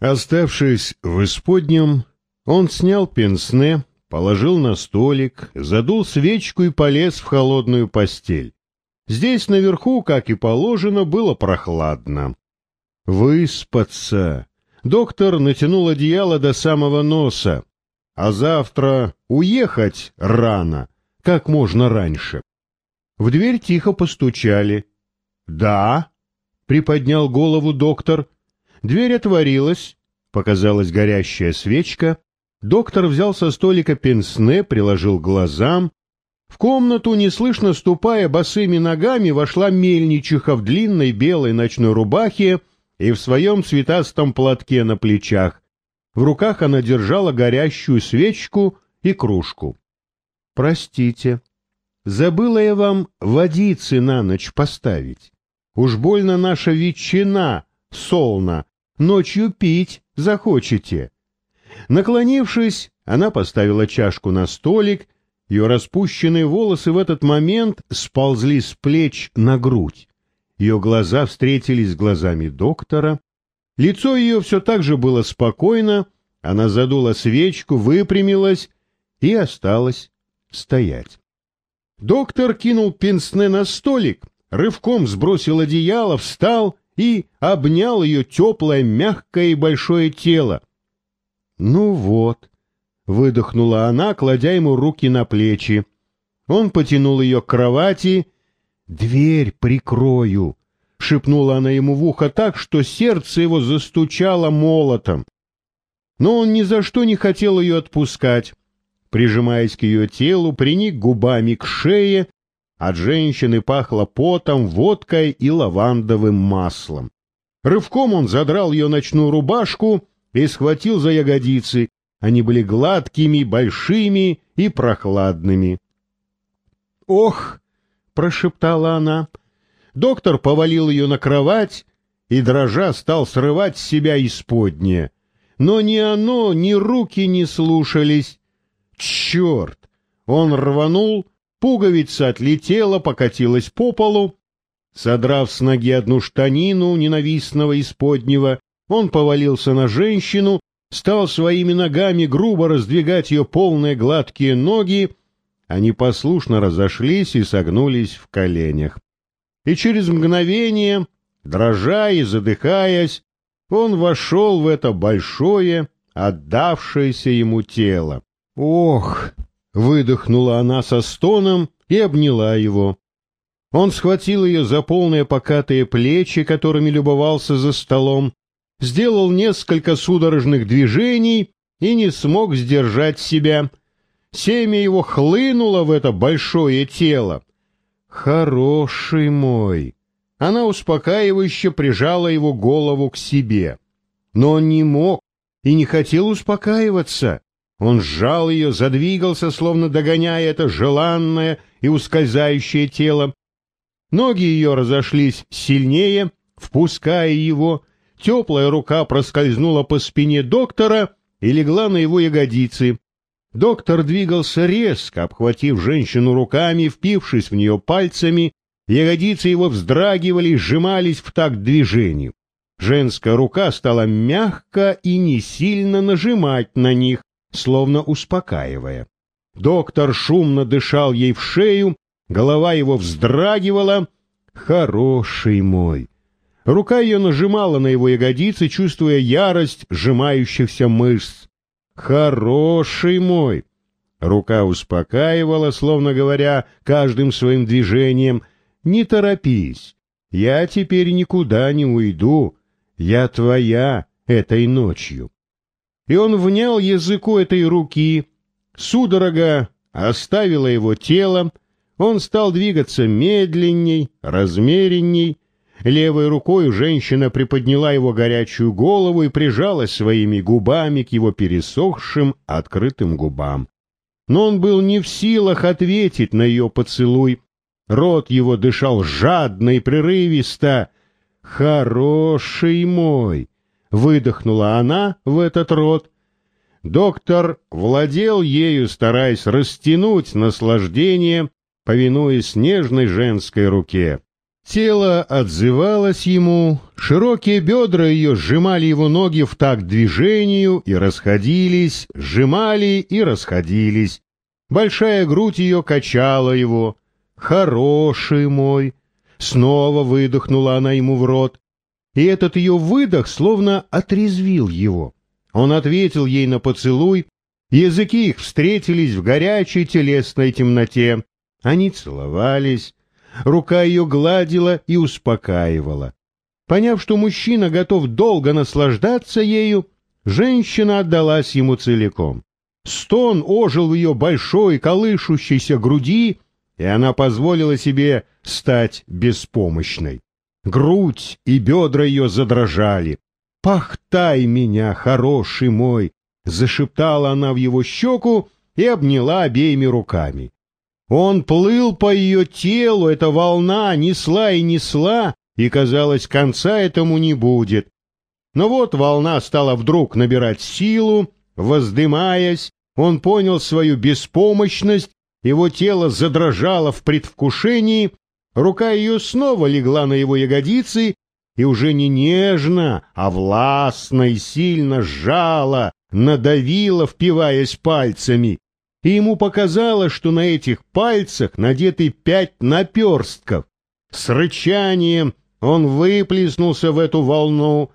Оставшись в исподнем, он снял пенсне, положил на столик, задул свечку и полез в холодную постель. Здесь наверху, как и положено, было прохладно. Выспаться. Доктор натянул одеяло до самого носа. А завтра уехать рано, как можно раньше. В дверь тихо постучали. «Да?» — приподнял голову доктор. Дверь отворилась, показалась горящая свечка. Доктор взял со столика пенсне, приложил глазам. В комнату, неслышно ступая босыми ногами, вошла мельничиха в длинной белой ночной рубахе и в своем цветастом платке на плечах. В руках она держала горящую свечку и кружку. — Простите, забыла я вам водицы на ночь поставить. Уж больно наша ветчина, солна, ночью пить захочете. Наклонившись, она поставила чашку на столик, ее распущенные волосы в этот момент сползли с плеч на грудь. Ее глаза встретились с глазами доктора. Лицо ее все так же было спокойно, она задула свечку, выпрямилась и осталась стоять. Доктор кинул пенсне на столик, рывком сбросил одеяло, встал и обнял ее теплое, мягкое и большое тело. «Ну вот», — выдохнула она, кладя ему руки на плечи. Он потянул ее к кровати. «Дверь прикрою», — шепнула она ему в ухо так, что сердце его застучало молотом. Но он ни за что не хотел ее отпускать. Прижимаясь к ее телу, приник губами к шее, от женщины пахло потом, водкой и лавандовым маслом. Рывком он задрал ее ночную рубашку и схватил за ягодицы. Они были гладкими, большими и прохладными. «Ох!» — прошептала она. Доктор повалил ее на кровать и, дрожа, стал срывать с себя исподнее. Но ни оно, ни руки не слушались. Черт! Он рванул, Пуговица отлетела, покатилась по полу. Содрав с ноги одну штанину ненавистного исподнего, он повалился на женщину, стал своими ногами грубо раздвигать ее полные гладкие ноги, они послушно разошлись и согнулись в коленях. И через мгновение, дрожа и задыхаясь, он вошел в это большое, отдавшееся ему тело. Ох! Выдохнула она со стоном и обняла его. Он схватил ее за полные покатые плечи, которыми любовался за столом, сделал несколько судорожных движений и не смог сдержать себя. Семя его хлынуло в это большое тело. «Хороший мой!» Она успокаивающе прижала его голову к себе. Но он не мог и не хотел успокаиваться. Он сжал ее, задвигался, словно догоняя это желанное и ускользающее тело. Ноги ее разошлись сильнее, впуская его. Теплая рука проскользнула по спине доктора и легла на его ягодицы. Доктор двигался резко, обхватив женщину руками, впившись в нее пальцами. Ягодицы его вздрагивали и сжимались в такт движению. Женская рука стала мягко и не сильно нажимать на них словно успокаивая. Доктор шумно дышал ей в шею, голова его вздрагивала. «Хороший мой!» Рука ее нажимала на его ягодицы, чувствуя ярость сжимающихся мышц. «Хороший мой!» Рука успокаивала, словно говоря каждым своим движением, «Не торопись, я теперь никуда не уйду, я твоя этой ночью» и он внял языку этой руки. Судорога оставила его тело, он стал двигаться медленней, размеренней. Левой рукой женщина приподняла его горячую голову и прижалась своими губами к его пересохшим, открытым губам. Но он был не в силах ответить на ее поцелуй. Рот его дышал жадно и прерывисто. «Хороший мой!» Выдохнула она в этот рот. Доктор владел ею, стараясь растянуть наслаждение, повинуясь нежной женской руке. Тело отзывалось ему, широкие бедра ее сжимали его ноги в такт движению и расходились, сжимали и расходились. Большая грудь ее качала его. «Хороший мой!» Снова выдохнула она ему в рот. И этот ее выдох словно отрезвил его. Он ответил ей на поцелуй, языки их встретились в горячей телесной темноте. Они целовались, рука ее гладила и успокаивала. Поняв, что мужчина готов долго наслаждаться ею, женщина отдалась ему целиком. Стон ожил в ее большой колышущейся груди, и она позволила себе стать беспомощной. Грудь и бедра ее задрожали. «Пахтай меня, хороший мой!» — зашептала она в его щеку и обняла обеими руками. Он плыл по ее телу, эта волна несла и несла, и, казалось, конца этому не будет. Но вот волна стала вдруг набирать силу, воздымаясь, он понял свою беспомощность, его тело задрожало в предвкушении, рука ее снова легла на его ягодицы и уже не нежно, а властно и сильно сжала, надавила, впиваясь пальцами и ему показалось, что на этих пальцах надеты пять наперстков. С рычанием он выплеснулся в эту волну.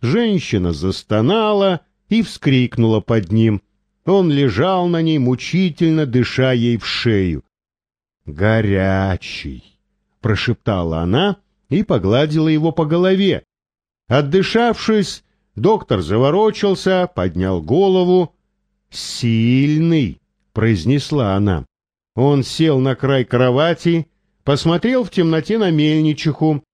Женщина застонала и вскрикнула под ним. Он лежал на ней, мучительно дыша ей в шею. «Горячий!» — прошептала она и погладила его по голове. Отдышавшись, доктор заворочился, поднял голову. «Сильный!» произнесла она. Он сел на край кровати, посмотрел в темноте на мельничиху.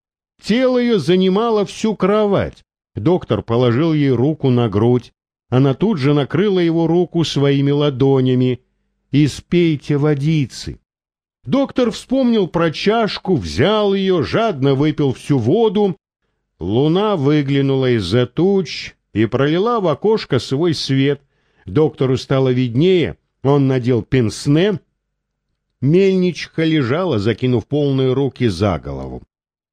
Тело ее занимало всю кровать. Доктор положил ей руку на грудь. Она тут же накрыла его руку своими ладонями. «Испейте водицы». Доктор вспомнил про чашку, взял ее, жадно выпил всю воду. Луна выглянула из-за туч и пролила в окошко свой свет. Доктору стало виднее, он надел пенсне. Мельничка лежала, закинув полные руки за голову.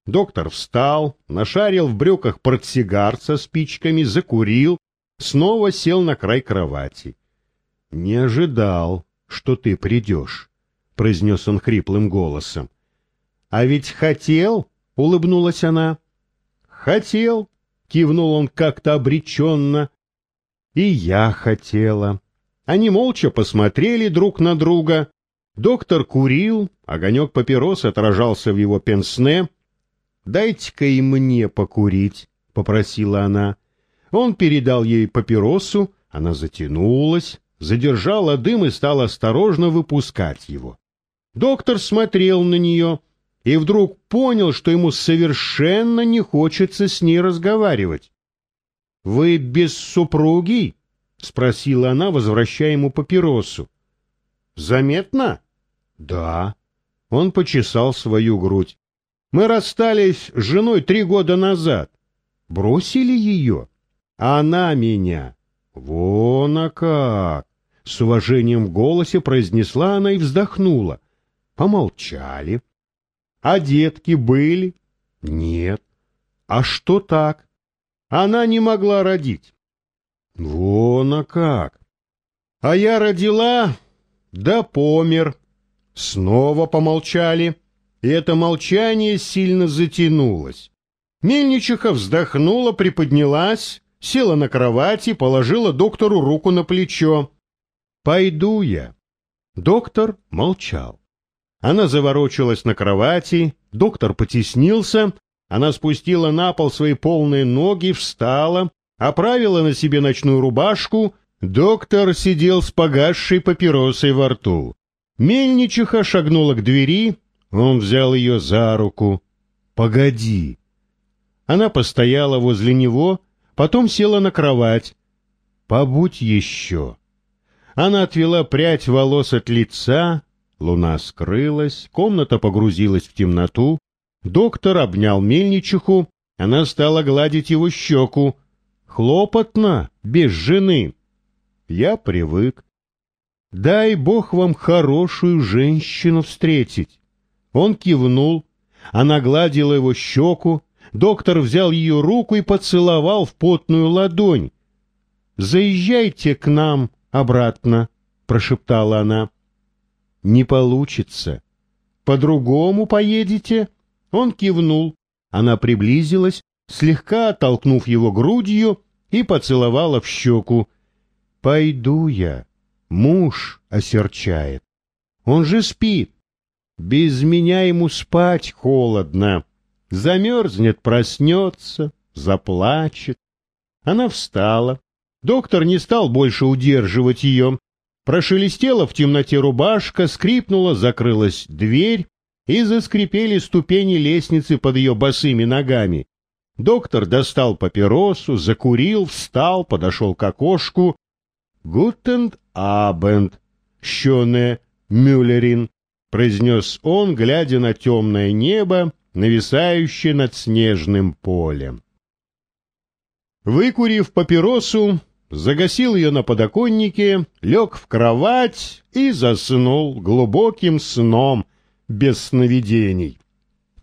Доктор встал, нашарил в брюках портсигар со спичками, закурил, снова сел на край кровати. — Не ожидал, что ты придешь, — произнес он хриплым голосом. — А ведь хотел, — улыбнулась она. — Хотел, — кивнул он как-то обреченно. — И я хотела. Они молча посмотрели друг на друга. Доктор курил, огонек папирос отражался в его пенсне. «Дайте-ка и мне покурить», — попросила она. Он передал ей папиросу, она затянулась, задержала дым и стала осторожно выпускать его. Доктор смотрел на нее и вдруг понял, что ему совершенно не хочется с ней разговаривать. «Вы без супруги?» — спросила она, возвращая ему папиросу. «Заметно?» «Да». Он почесал свою грудь. «Мы расстались с женой три года назад. Бросили ее? Она меня». «Вон а как!» — с уважением в голосе произнесла она и вздохнула. Помолчали. «А детки были?» «Нет». «А что так?» «Она не могла родить». Вон а как! А я родила, да помер. Снова помолчали, и это молчание сильно затянулось. Мельничиха вздохнула, приподнялась, села на кровати, положила доктору руку на плечо. «Пойду я». Доктор молчал. Она заворочилась на кровати, доктор потеснился, она спустила на пол свои полные ноги, встала, оправила на себе ночную рубашку, доктор сидел с погасшей папиросой во рту. Мельничиха шагнула к двери, он взял ее за руку. «Погоди!» Она постояла возле него, потом села на кровать. «Побудь еще!» Она отвела прядь волос от лица, луна скрылась, комната погрузилась в темноту. Доктор обнял мельничиху, она стала гладить его щеку. Хлопотно, без жены. Я привык. Дай Бог вам хорошую женщину встретить. Он кивнул. Она гладила его щеку, доктор взял ее руку и поцеловал в потную ладонь. «Заезжайте к нам обратно», — прошептала она. «Не получится. По-другому поедете?» Он кивнул. Она приблизилась, слегка оттолкнув его грудью, и поцеловала в щеку. «Пойду я. Муж осерчает. Он же спит. Без меня ему спать холодно. Замерзнет, проснется, заплачет». Она встала. Доктор не стал больше удерживать ее. Прошелестела в темноте рубашка, скрипнула, закрылась дверь, и заскрипели ступени лестницы под ее босыми ногами. Доктор достал папиросу, закурил, встал, подошел к окошку. «Гутенд абенд, щене Мюллерин», — произнес он, глядя на темное небо, нависающее над снежным полем. Выкурив папиросу, загасил ее на подоконнике, лег в кровать и заснул глубоким сном, без сновидений.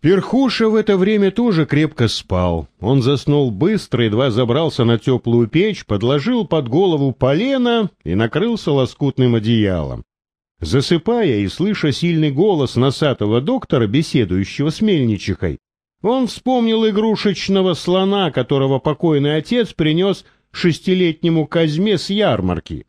Перхуша в это время тоже крепко спал. Он заснул быстро, едва забрался на теплую печь, подложил под голову полено и накрылся лоскутным одеялом. Засыпая и слыша сильный голос носатого доктора, беседующего с мельничихой, он вспомнил игрушечного слона, которого покойный отец принес шестилетнему Казьме с ярмарки.